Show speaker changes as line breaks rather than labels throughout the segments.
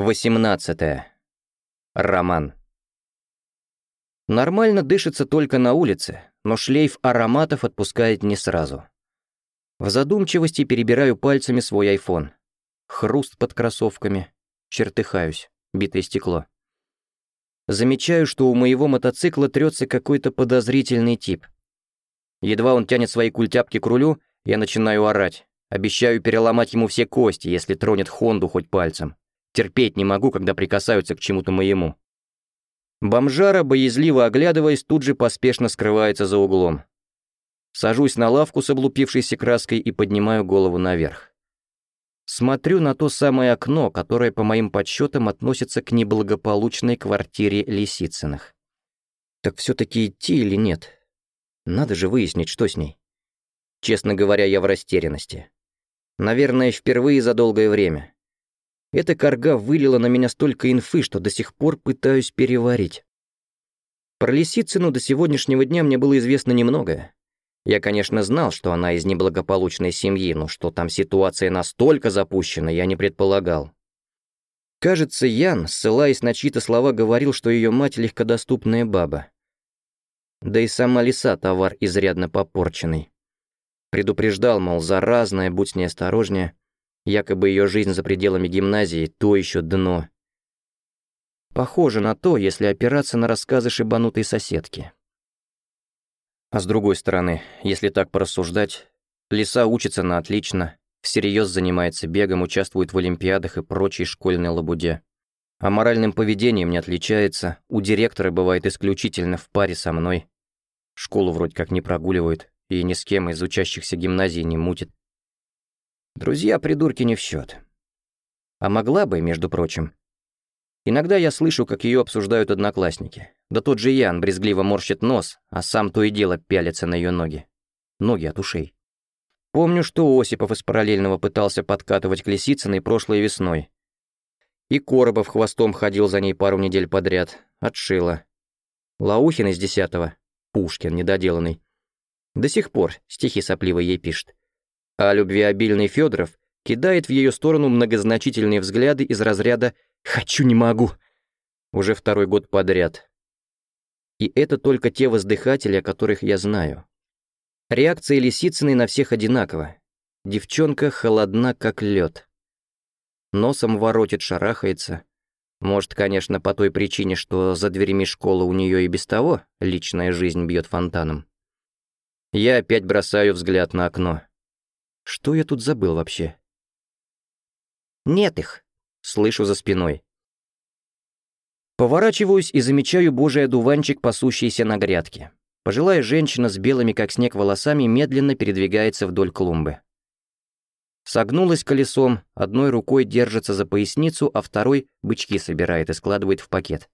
18. Роман. Нормально дышится только на улице, но шлейф ароматов отпускает не сразу. В задумчивости перебираю пальцами свой айфон. Хруст под кроссовками. Чертыхаюсь. Битое стекло. Замечаю, что у моего мотоцикла трется какой-то подозрительный тип. Едва он тянет свои культяпки к рулю, я начинаю орать. Обещаю переломать ему все кости, если тронет Хонду хоть пальцем. Терпеть не могу, когда прикасаются к чему-то моему. Бомжара, боязливо оглядываясь, тут же поспешно скрывается за углом. Сажусь на лавку с облупившейся краской и поднимаю голову наверх. Смотрю на то самое окно, которое, по моим подсчетам, относится к неблагополучной квартире Лисицыных. Так все-таки идти или нет? Надо же выяснить, что с ней. Честно говоря, я в растерянности. Наверное, впервые за долгое время. Эта корга вылила на меня столько инфы, что до сих пор пытаюсь переварить. Про Лисицыну до сегодняшнего дня мне было известно немного. Я, конечно, знал, что она из неблагополучной семьи, но что там ситуация настолько запущена, я не предполагал. Кажется, Ян, ссылаясь на чьи-то слова, говорил, что ее мать легкодоступная баба. Да и сама лиса товар изрядно попорченный. Предупреждал, мол, заразная, будь с ней осторожнее. Якобы ее жизнь за пределами гимназии — то еще дно. Похоже на то, если опираться на рассказы шибанутой соседки. А с другой стороны, если так порассуждать, Лиса учится на отлично, всерьез занимается бегом, участвует в олимпиадах и прочей школьной лабуде. А моральным поведением не отличается, у директора бывает исключительно в паре со мной. Школу вроде как не прогуливает и ни с кем из учащихся гимназии не мутит. Друзья-придурки не в счет. А могла бы, между прочим. Иногда я слышу, как ее обсуждают одноклассники. Да тот же Ян брезгливо морщит нос, а сам то и дело пялится на ее ноги. Ноги от ушей. Помню, что Осипов из параллельного пытался подкатывать к Лисицыной прошлой весной. И Коробов хвостом ходил за ней пару недель подряд. Отшила. Лаухин из десятого. Пушкин недоделанный. До сих пор стихи сопливо ей пишет а любвеобильный Федоров кидает в ее сторону многозначительные взгляды из разряда «хочу, не могу» уже второй год подряд. И это только те воздыхатели, о которых я знаю. Реакция Лисицыной на всех одинакова. Девчонка холодна, как лед. Носом воротит, шарахается. Может, конечно, по той причине, что за дверями школы у нее и без того личная жизнь бьет фонтаном. Я опять бросаю взгляд на окно. Что я тут забыл вообще? «Нет их», — слышу за спиной. Поворачиваюсь и замечаю божий одуванчик, пасущийся на грядке. Пожилая женщина с белыми как снег волосами медленно передвигается вдоль клумбы. Согнулась колесом, одной рукой держится за поясницу, а второй бычки собирает и складывает в пакет.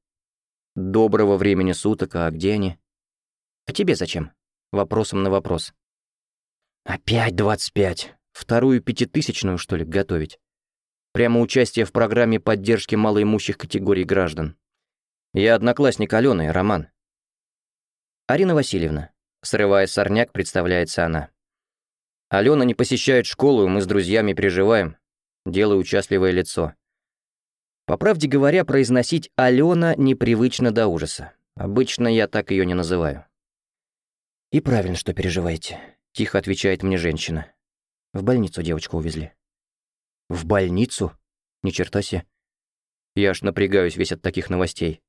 Доброго времени суток, а где они? А тебе зачем? Вопросом на вопрос. Опять двадцать пять. Вторую пятитысячную, что ли, готовить? Прямо участие в программе поддержки малоимущих категорий граждан. Я одноклассник Алены, Роман. Арина Васильевна. Срывая сорняк, представляется она. Алена не посещает школу, и мы с друзьями переживаем. Делаю участливое лицо. По правде говоря, произносить «Алена» непривычно до ужаса. Обычно я так ее не называю. И правильно, что переживаете. Тихо отвечает мне женщина. В больницу девочку увезли. В больницу? Ни черта себе. Я аж напрягаюсь весь от таких новостей.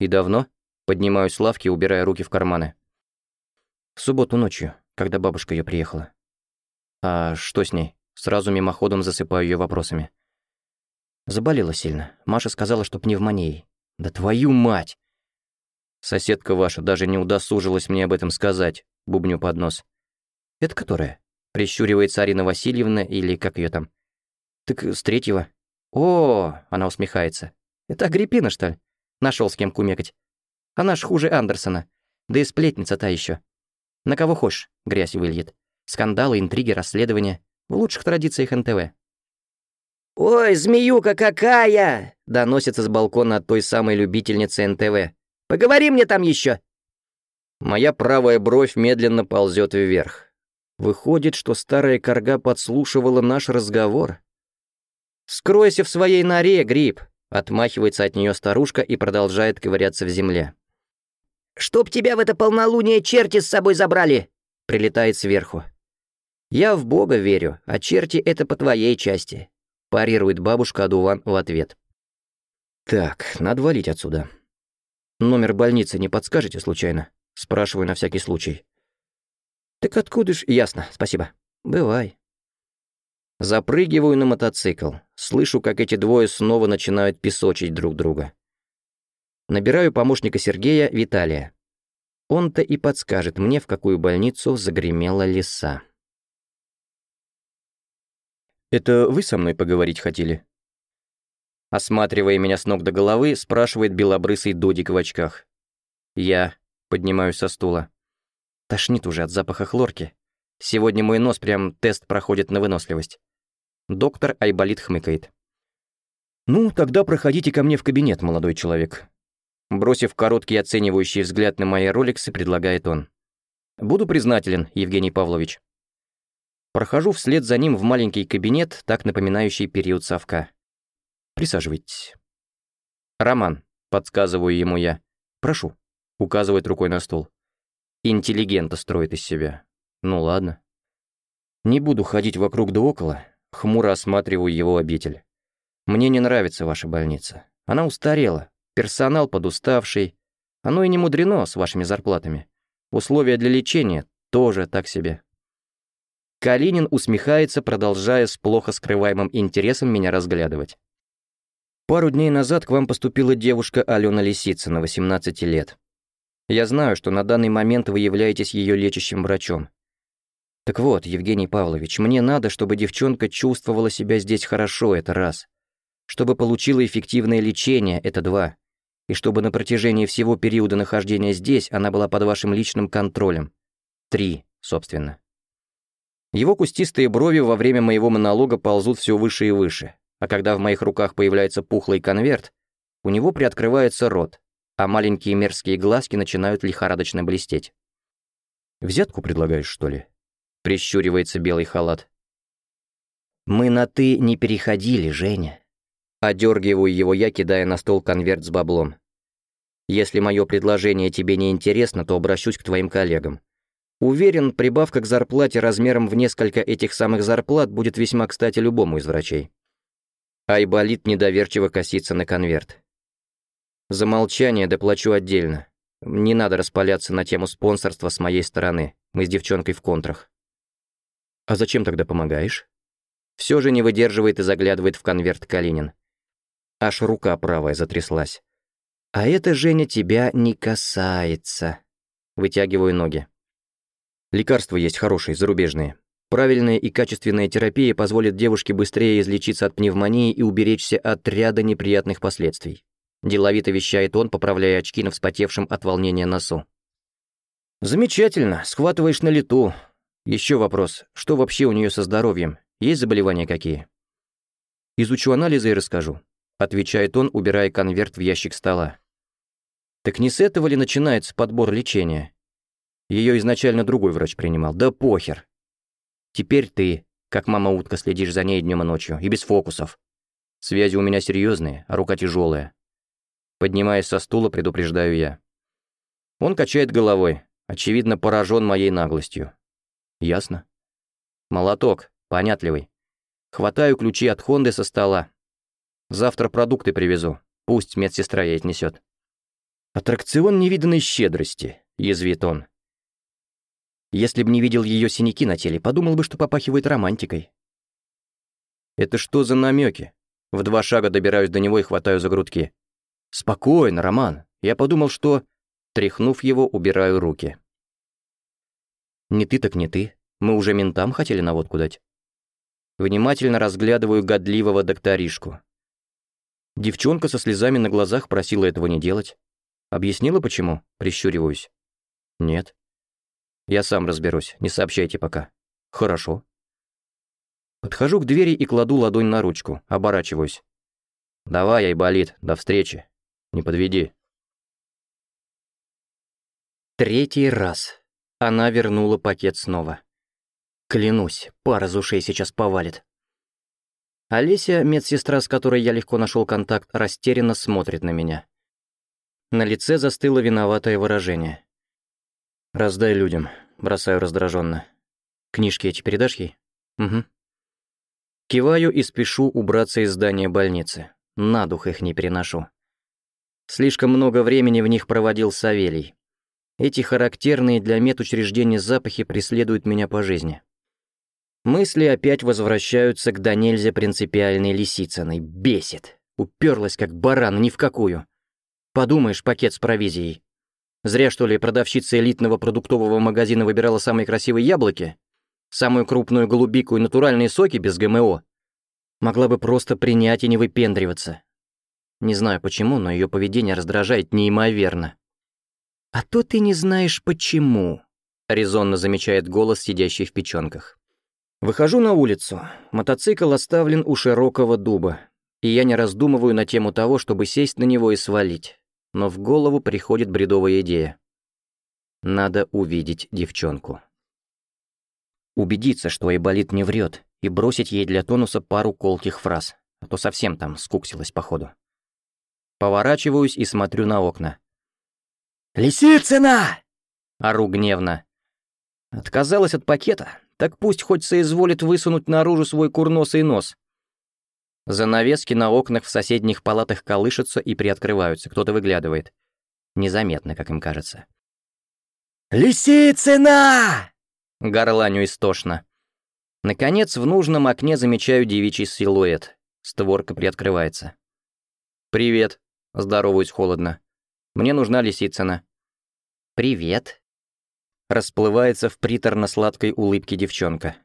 И давно? Поднимаюсь с лавки, убирая руки в карманы. В субботу ночью, когда бабушка ее приехала. А что с ней? Сразу мимоходом засыпаю ее вопросами. Заболела сильно. Маша сказала, что пневмонией. Да твою мать! Соседка ваша даже не удосужилась мне об этом сказать, бубню под нос. «Это которая?» — прищуривается Арина Васильевна или как ее там. «Так с третьего». «О!» — она усмехается. «Это Агриппина, что ли? Нашел с кем кумекать. Она ж хуже Андерсона. Да и сплетница та еще. На кого хочешь, грязь выльет. Скандалы, интриги, расследования. В лучших традициях НТВ». «Ой, змеюка какая!» — доносится с балкона от той самой любительницы НТВ. «Поговори мне там еще. Моя правая бровь медленно ползет вверх. Выходит, что старая корга подслушивала наш разговор. «Скройся в своей норе, Гриб!» Отмахивается от нее старушка и продолжает ковыряться в земле.
«Чтоб тебя в это полнолуние черти с собой забрали!»
Прилетает сверху. «Я в Бога верю, а черти — это по твоей части», парирует бабушка Адуван в ответ. «Так, надо валить отсюда. Номер больницы не подскажете случайно?» Спрашиваю на всякий случай. «Так откуда ж...» «Ясно, спасибо. Бывай». Запрыгиваю на мотоцикл. Слышу, как эти двое снова начинают песочить друг друга. Набираю помощника Сергея, Виталия. Он-то и подскажет мне, в какую больницу загремела лиса. «Это вы со мной поговорить хотели?» Осматривая меня с ног до головы, спрашивает белобрысый додик в очках. Я поднимаюсь со стула. Тошнит уже от запаха хлорки. Сегодня мой нос прям тест проходит на выносливость. Доктор Айболит хмыкает. «Ну, тогда проходите ко мне в кабинет, молодой человек». Бросив короткий оценивающий взгляд на мои роликсы, предлагает он. «Буду признателен, Евгений Павлович». Прохожу вслед за ним в маленький кабинет, так напоминающий период совка. «Присаживайтесь». «Роман», — подсказываю ему я. «Прошу», — указывает рукой на стол. Интеллигента строит из себя. Ну ладно. Не буду ходить вокруг да около, Хмуро осматриваю его обитель. «Мне не нравится ваша больница. Она устарела, персонал подуставший. Оно и не мудрено с вашими зарплатами. Условия для лечения тоже так себе». Калинин усмехается, продолжая с плохо скрываемым интересом меня разглядывать. Пару дней назад к вам поступила девушка Алена Лисицына, 18 лет. Я знаю, что на данный момент вы являетесь ее лечащим врачом. Так вот, Евгений Павлович, мне надо, чтобы девчонка чувствовала себя здесь хорошо, это раз. Чтобы получила эффективное лечение, это два. И чтобы на протяжении всего периода нахождения здесь она была под вашим личным контролем. Три, собственно. Его кустистые брови во время моего монолога ползут все выше и выше, а когда в моих руках появляется пухлый конверт, у него приоткрывается рот, а маленькие мерзкие глазки начинают лихорадочно блестеть. «Взятку предлагаешь, что ли?» прищуривается белый халат. «Мы на «ты» не переходили, Женя». Одергиваю его я, кидая на стол конверт с баблом. «Если мое предложение тебе не интересно, то обращусь к твоим коллегам. Уверен, прибавка к зарплате размером в несколько этих самых зарплат будет весьма кстати любому из врачей». Айболит недоверчиво косится на конверт. За молчание доплачу отдельно. Не надо распаляться на тему спонсорства с моей стороны. Мы с девчонкой в контрах. «А зачем тогда помогаешь?» Все же не выдерживает и заглядывает в конверт Калинин. Аж рука правая затряслась. «А это, Женя, тебя не касается». Вытягиваю ноги. Лекарства есть хорошие, зарубежные. Правильная и качественная терапия позволит девушке быстрее излечиться от пневмонии и уберечься от ряда неприятных последствий. Деловито вещает он, поправляя очки на вспотевшем от волнения носу. «Замечательно, схватываешь на лету. Еще вопрос, что вообще у нее со здоровьем? Есть заболевания какие? Изучу анализы и расскажу. Отвечает он, убирая конверт в ящик стола. Так не с этого ли начинается подбор лечения? Ее изначально другой врач принимал. Да похер. Теперь ты, как мама-утка, следишь за ней днем и ночью, и без фокусов. Связи у меня серьезные, а рука тяжелая. Поднимаясь со стула, предупреждаю я. Он качает головой, очевидно поражен моей наглостью. Ясно. Молоток, понятливый. Хватаю ключи от Хонды со стола. Завтра продукты привезу. Пусть медсестра ей отнесет. Аттракцион невиданной щедрости, язвит он. Если б не видел ее синяки на теле, подумал бы, что попахивает романтикой. Это что за намеки? В два шага добираюсь до него и хватаю за грудки. Спокойно, Роман. Я подумал, что... Тряхнув его, убираю руки. Не ты так не ты. Мы уже ментам хотели наводку дать. Внимательно разглядываю годливого докторишку. Девчонка со слезами на глазах просила этого не делать. Объяснила, почему? Прищуриваюсь. Нет. Я сам разберусь, не сообщайте пока. Хорошо. Подхожу к двери и кладу ладонь на ручку, оборачиваюсь. Давай, Айболит, до встречи. Не подведи. Третий раз. Она вернула пакет снова. Клянусь, пара из ушей сейчас повалит. Олеся, медсестра, с которой я легко нашел контакт, растерянно смотрит на меня. На лице застыло виноватое выражение. «Раздай людям», — бросаю раздраженно. «Книжки эти передашь ей?» «Угу». Киваю и спешу убраться из здания больницы. На дух их не переношу. Слишком много времени в них проводил Савелий. Эти характерные для медучреждения запахи преследуют меня по жизни. Мысли опять возвращаются к до принципиальной Лисицыной. Бесит. Уперлась, как баран, ни в какую. Подумаешь, пакет с провизией. Зря, что ли, продавщица элитного продуктового магазина выбирала самые красивые яблоки? Самую крупную голубику и натуральные соки без ГМО? Могла бы просто принять и не выпендриваться. Не знаю почему, но ее поведение раздражает неимоверно. «А то ты не знаешь, почему», — резонно замечает голос, сидящий в печенках. Выхожу на улицу. Мотоцикл оставлен у широкого дуба, и я не раздумываю на тему того, чтобы сесть на него и свалить. Но в голову приходит бредовая идея. Надо увидеть девчонку. Убедиться, что Айболит не врет, и бросить ей для тонуса пару колких фраз, а то совсем там скуксилась походу. Поворачиваюсь и смотрю на окна. «Лисицына!» Ору гневно. Отказалась от пакета, так пусть хоть соизволит высунуть наружу свой курносый нос. Занавески на окнах в соседних палатах колышутся и приоткрываются, кто-то выглядывает. Незаметно, как им кажется. «Лисицына!» Горланю истошно. Наконец, в нужном окне замечаю девичий силуэт. Створка приоткрывается. «Привет», — здороваюсь холодно. Мне нужна Лисицына». «Привет», — расплывается в приторно-сладкой улыбке девчонка.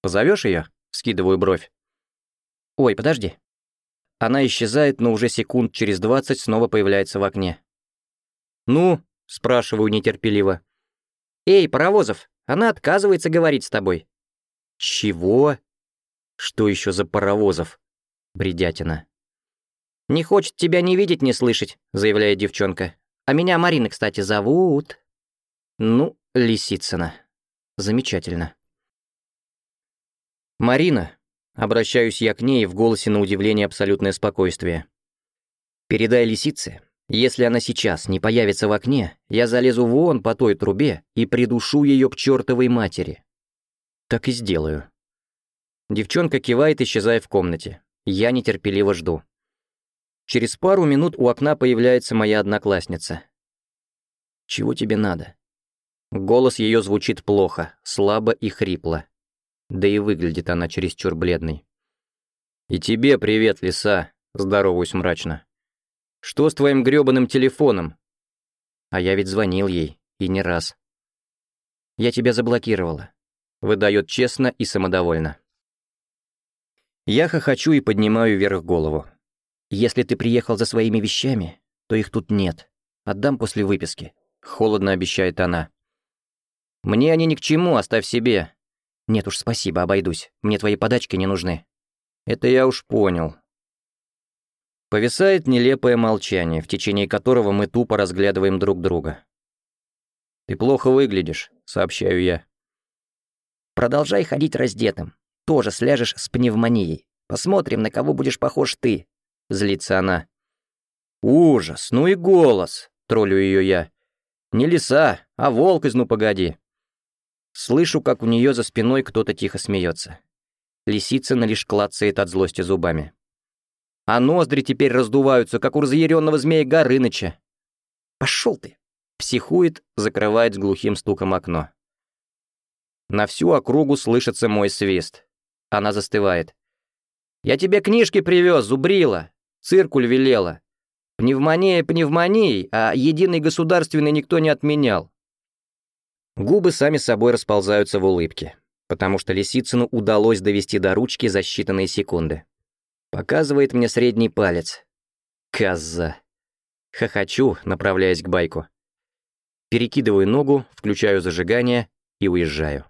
«Позовешь ее? скидываю бровь. «Ой, подожди». Она исчезает, но уже секунд через двадцать снова появляется в окне. «Ну?» — спрашиваю нетерпеливо. «Эй, Паровозов, она отказывается говорить с тобой». «Чего? Что еще за Паровозов?» Бредятина. «Не хочет тебя ни видеть, ни слышать», — заявляет девчонка. «А меня Марина, кстати, зовут». «Ну, Лисицына. Замечательно». «Марина», — обращаюсь я к ней, в голосе на удивление абсолютное спокойствие. «Передай лисице, если она сейчас не появится в окне, я залезу вон по той трубе и придушу ее к чертовой матери». Так и сделаю. Девчонка кивает, исчезая в комнате. Я нетерпеливо жду. Через пару минут у окна появляется моя одноклассница. «Чего тебе надо?» Голос ее звучит плохо, слабо и хрипло. Да и выглядит она чересчур бледной. «И тебе привет, лиса», — здороваюсь мрачно. «Что с твоим грёбаным телефоном?» А я ведь звонил ей, и не раз. «Я тебя заблокировала», — выдает честно и самодовольно. Я хохочу и поднимаю вверх голову. Если ты приехал за своими вещами, то их тут нет. Отдам после выписки. Холодно обещает она. Мне они ни к чему, оставь себе. Нет уж, спасибо, обойдусь. Мне твои подачки не нужны. Это я уж понял. Повисает нелепое молчание, в течение которого мы тупо разглядываем друг друга. «Ты плохо выглядишь», — сообщаю я. «Продолжай ходить раздетым. Тоже сляжешь с пневмонией. Посмотрим, на кого будешь похож ты», — злится она. «Ужас, ну и голос!» — троллю ее я. «Не лиса, а волк из «Ну погоди». Слышу, как у нее за спиной кто-то тихо смеется. Лисицына лишь клацает от злости зубами. А ноздри теперь раздуваются, как у разъяренного змея Горыныча. «Пошел ты!» — психует, закрывает с глухим стуком окно. На всю округу слышится мой свист. Она застывает. «Я тебе книжки привез, зубрила!» Циркуль велела. Пневмония пневмонией, а единый государственный никто не отменял. Губы сами собой расползаются в улыбке, потому что Лисицыну удалось довести до ручки за считанные секунды. Показывает мне средний палец. Коза. Хохочу, направляясь к байку. Перекидываю ногу, включаю зажигание и уезжаю.